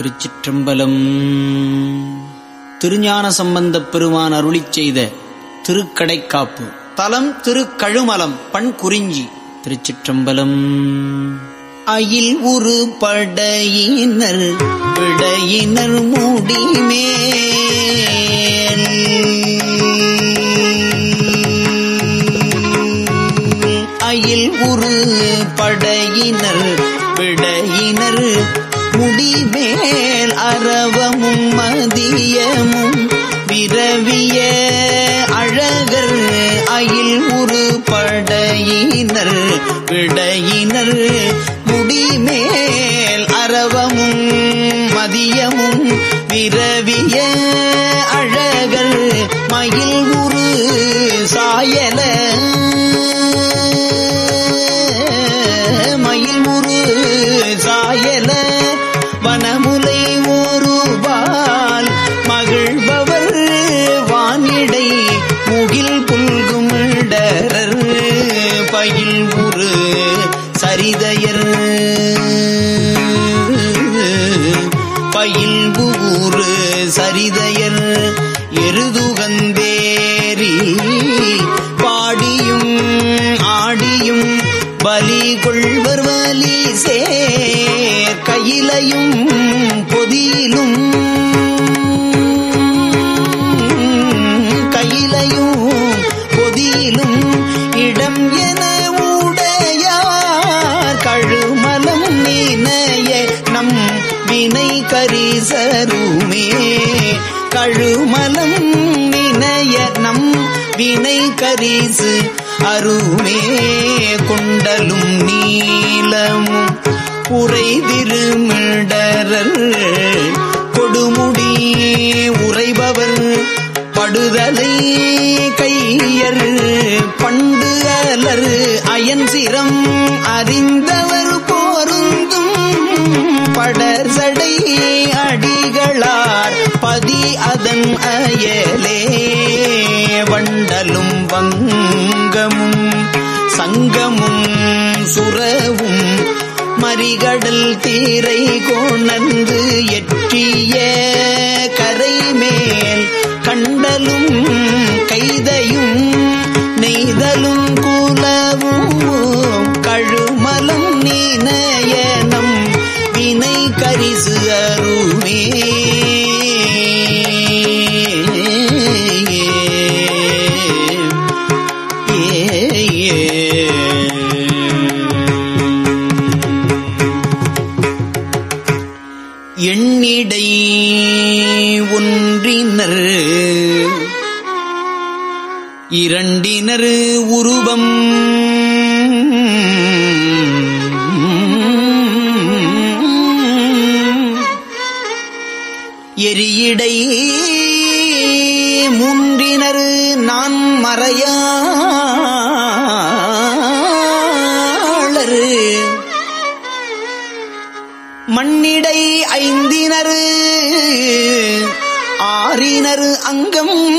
திருச்சிற்றம்பலம். திருஞான சம்பந்தப் பெருமான் அருளி செய்த திருக்கடைக்காப்பு. தலம் திருக்கழுமலம் பண் குறிஞ்சி திருச்சிற்றம்பலம். அயில் உரு படையினர் விடையினர் மூடிமே அயில் உரு படையினர் விடையினர் முடிமேல் அறவமும் மதியமும் விரவிய அழகர் அயில் உரு படையினர் விடையினர். முடிமேல் அரவமும் மதியமும் விரவிய அழகர் மயில் உரு சாயல பயில் ஊரு சரிதையர் எருதுகந்தேரி. பாடியும் ஆடியும் பலி கொள்வர் வலி சேர் கையிலையும் பொதியிலும் வீசு அருமே கொண்டலும் நீலமும் உரைதிருமிடரல் கொடுமுடி உரைபவர் படுதலை கையர். பண்டு அலர் அயன் சிரம் அறிந்தவர் போருந்தும் படர் சடை அடிகளார் பதி அதன் அயலே. வண்டலும் வங்கமும் சங்கமும் சுரவும் மறிகடல் தீரை கோணந்து எண்ணிடை ஒன்றினர். இரண்டினர் உருவம். எரியடை மூன்றினர் நான் மறையாளர். மண்ணிடை ஐந்தினர் ஆறினர் அங்கம்.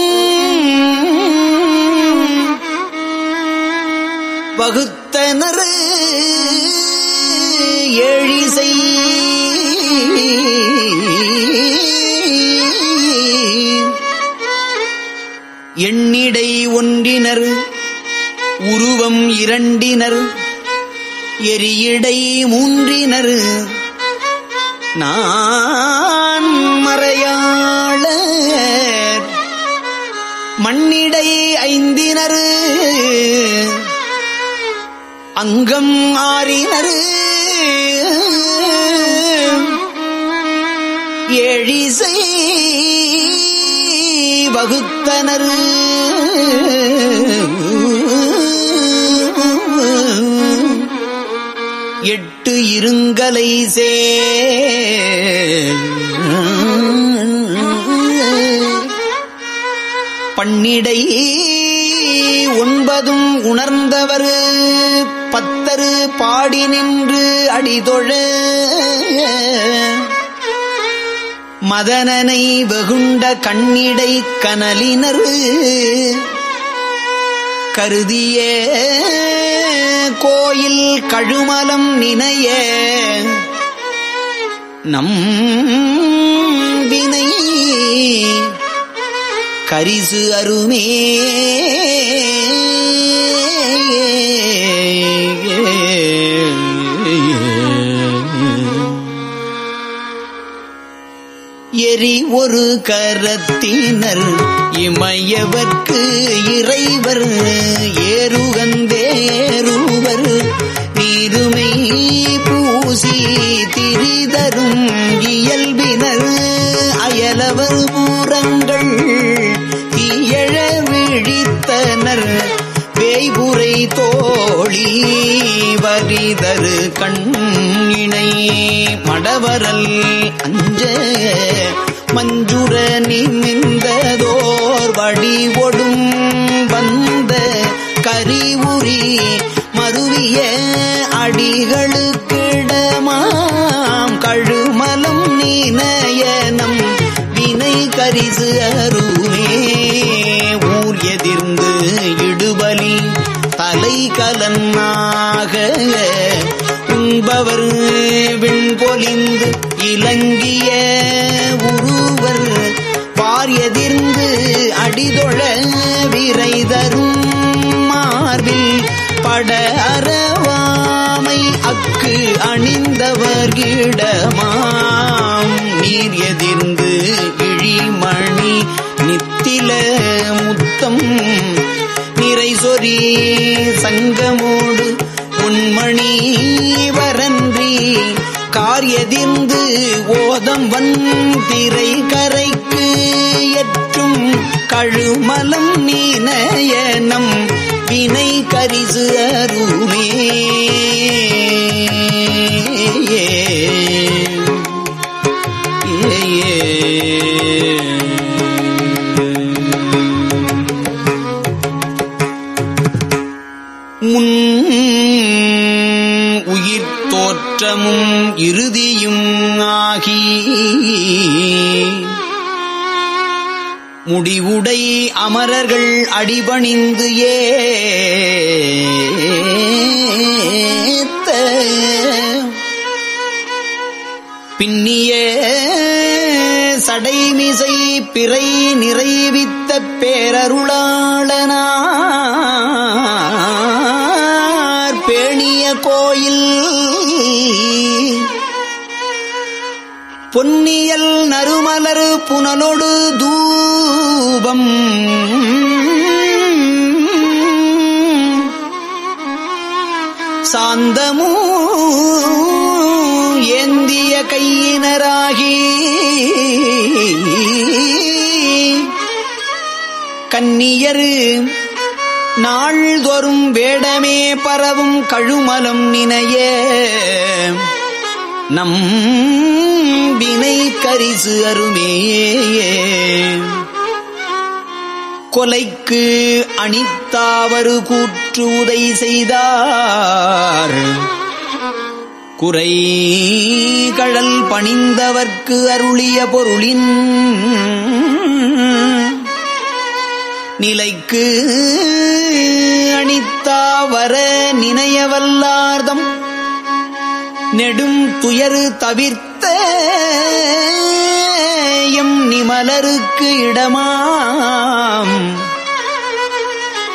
வகுத்தனர் ஏழிசை. எண்ணிடை ஒன்றினர் உருவம் இரண்டினர் எரியடை மூன்றினர். நான் மறையாள மண்ணிடை ஐந்தினர். அங்கம் ஆறினர். ஏழிசை வகுத்தனர். இருங்கலை சே பன்னிடை ஒன்பதும் உணர்ந்தவர் பத்தரு பாடி நின்று அடிதொழ. மதனனை வெகுண்ட கண்ணிடை கனலினரு கருதியே. கோயில் கழுமலம் நினைய. நம் வினை கரிசு அருமே. எரி ஒரு கரத்தினர் இமையவர்க்கு இறைவர் ஏறுகந்தேருவர் நீருமை பூசி திரிதரும் இயல்பினர். அயலவர் பூரங்கள் தீயழ விழித்தனர். வேய்புரை தோழி வரிதரு கண் இணை மடவரல் அஞ்ச மஞ்சுர நிமிந்ததோர் வரன்றி காரியதிர்ந்து ஓதம் வந்திரை கரைக்கு எற்றும் கழுமலம் நீனயனம் வினை கரிசு அருமே. முடிவுடை அமரர்கள் அடிபணிந்து ஏத்த. பின்னிய சடைமிசை பிறை நிறைவித்த பேரருளாளனார். பேணிய கோயில் பொன்னியல் நறுமலர் புனலொடு தூபம். சாந்தமூ ஏந்திய கையினராகி கன்னியரு நாள்தோறும் வேடமே பரவும் கழுமலம் நினைய நம் வினை கரிசு அருமே கொலைக்கு அணித்தாவரு கூற்று உதை செய்தார். குறை கழல் பணிந்தவர்க்கு அருளிய பொருளின் நிலைக்கு அணித்தாவர நினையவல்லார்தம் நெடும் துயரு தவிர்த்து எம் நிமலருக்கு இடமாம்.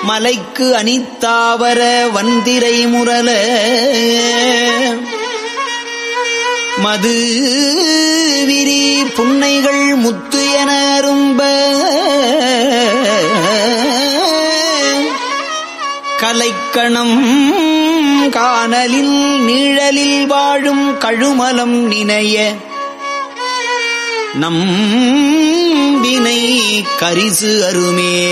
மலைக்கு அனித்தாவர வந்திரை முரல மது விரி புன்னைகள் முத்து என அரும்ப. கலைக்கணம் காணலில் நீழலில் வாழும் கழுமலம் நினைய. நம் வினை கரிசு அருமே.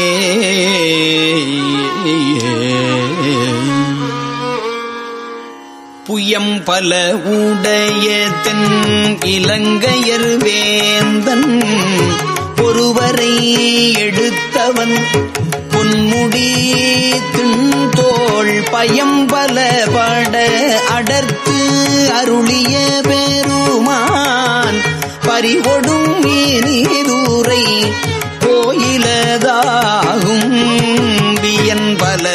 புயம் பல உடைய தென் இலங்கையர் வேந்தன். ஒருவரை எடுத்தவன் பொன்முடி தின்தோள் பல பட அடர்த்து அருளிய பெருமான். பறிகொடும் மீனீரூரை கோயிலதாகும் வியன்பல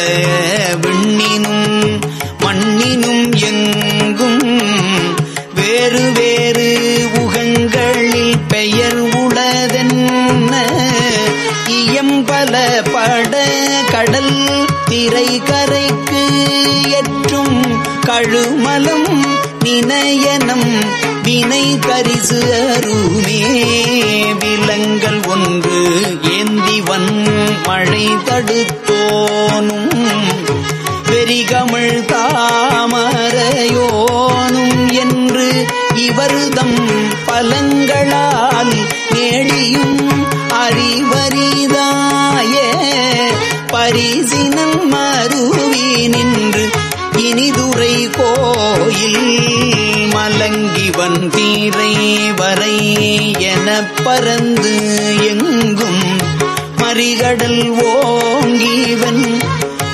இயம்பல பட கடல் திரை கரைக்கு எற்றும் கழுமலம் நினையனம் வினை கரிசு அருமே. விலங்கள் ஒன்று ஏந்திவன் மழை தடுத்தோனும். பெரிகமிழ் தாமரையோனும் என்று இவர்தம் பலங்களால் நேடியும் அறிவரிதாய பரிசினம் மருவி நின்று இனிதுரை கோயில் மலங்கிவன் தீரை வரை எனப் பறந்து எங்கும் மறிகடல் ஓங்கிவன்.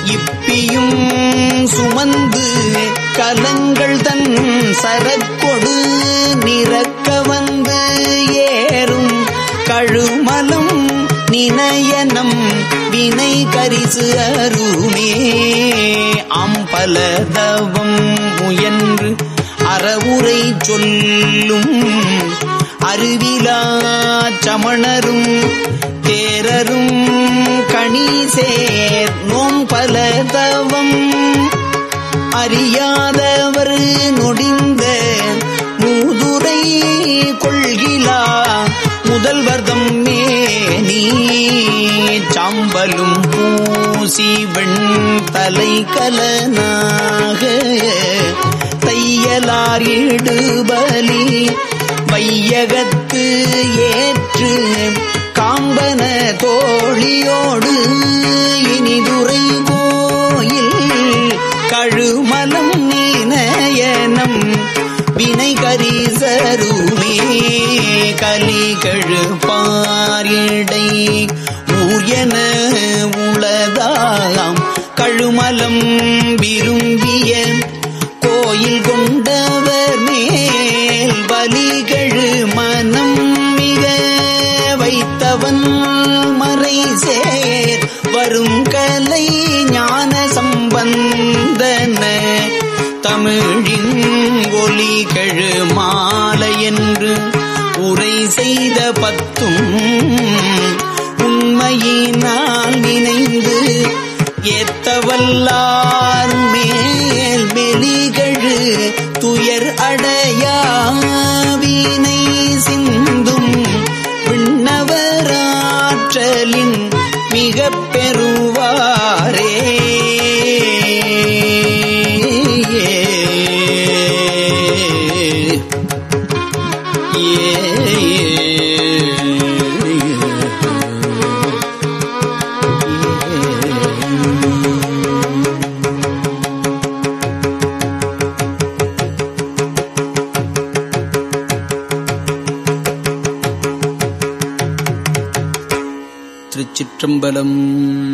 இப்பியும் சுமந்து கலங்கள் தன் சரக்கொடு நிறக்க நினையனம் வினை கரிசு அருமே. அம்பலதவம் முயன்று அறவுரை சொல்லும் அறிவிலா சமணரும் தேரரும் கணிசேர் நோம் பலதவம் அறியாதவர் நொடிந்த மூதுரை கொள்கிலா முதல்வர்தம் சாம்பலும் பூசி வெண் தலை கலனாக தையலார் இடுபலி வையகத்து ஏற்று காம்பன தோழியோடு இனிதுரை கோயில் கழுமலம் நீனயனம் வினை கரிசருமே கலிகழு மாறிடை. ஊர் என உளதாம் கழுமலம் விரும்பிய ஏத்தவல்லார் திருச்சிற்றம்பலம்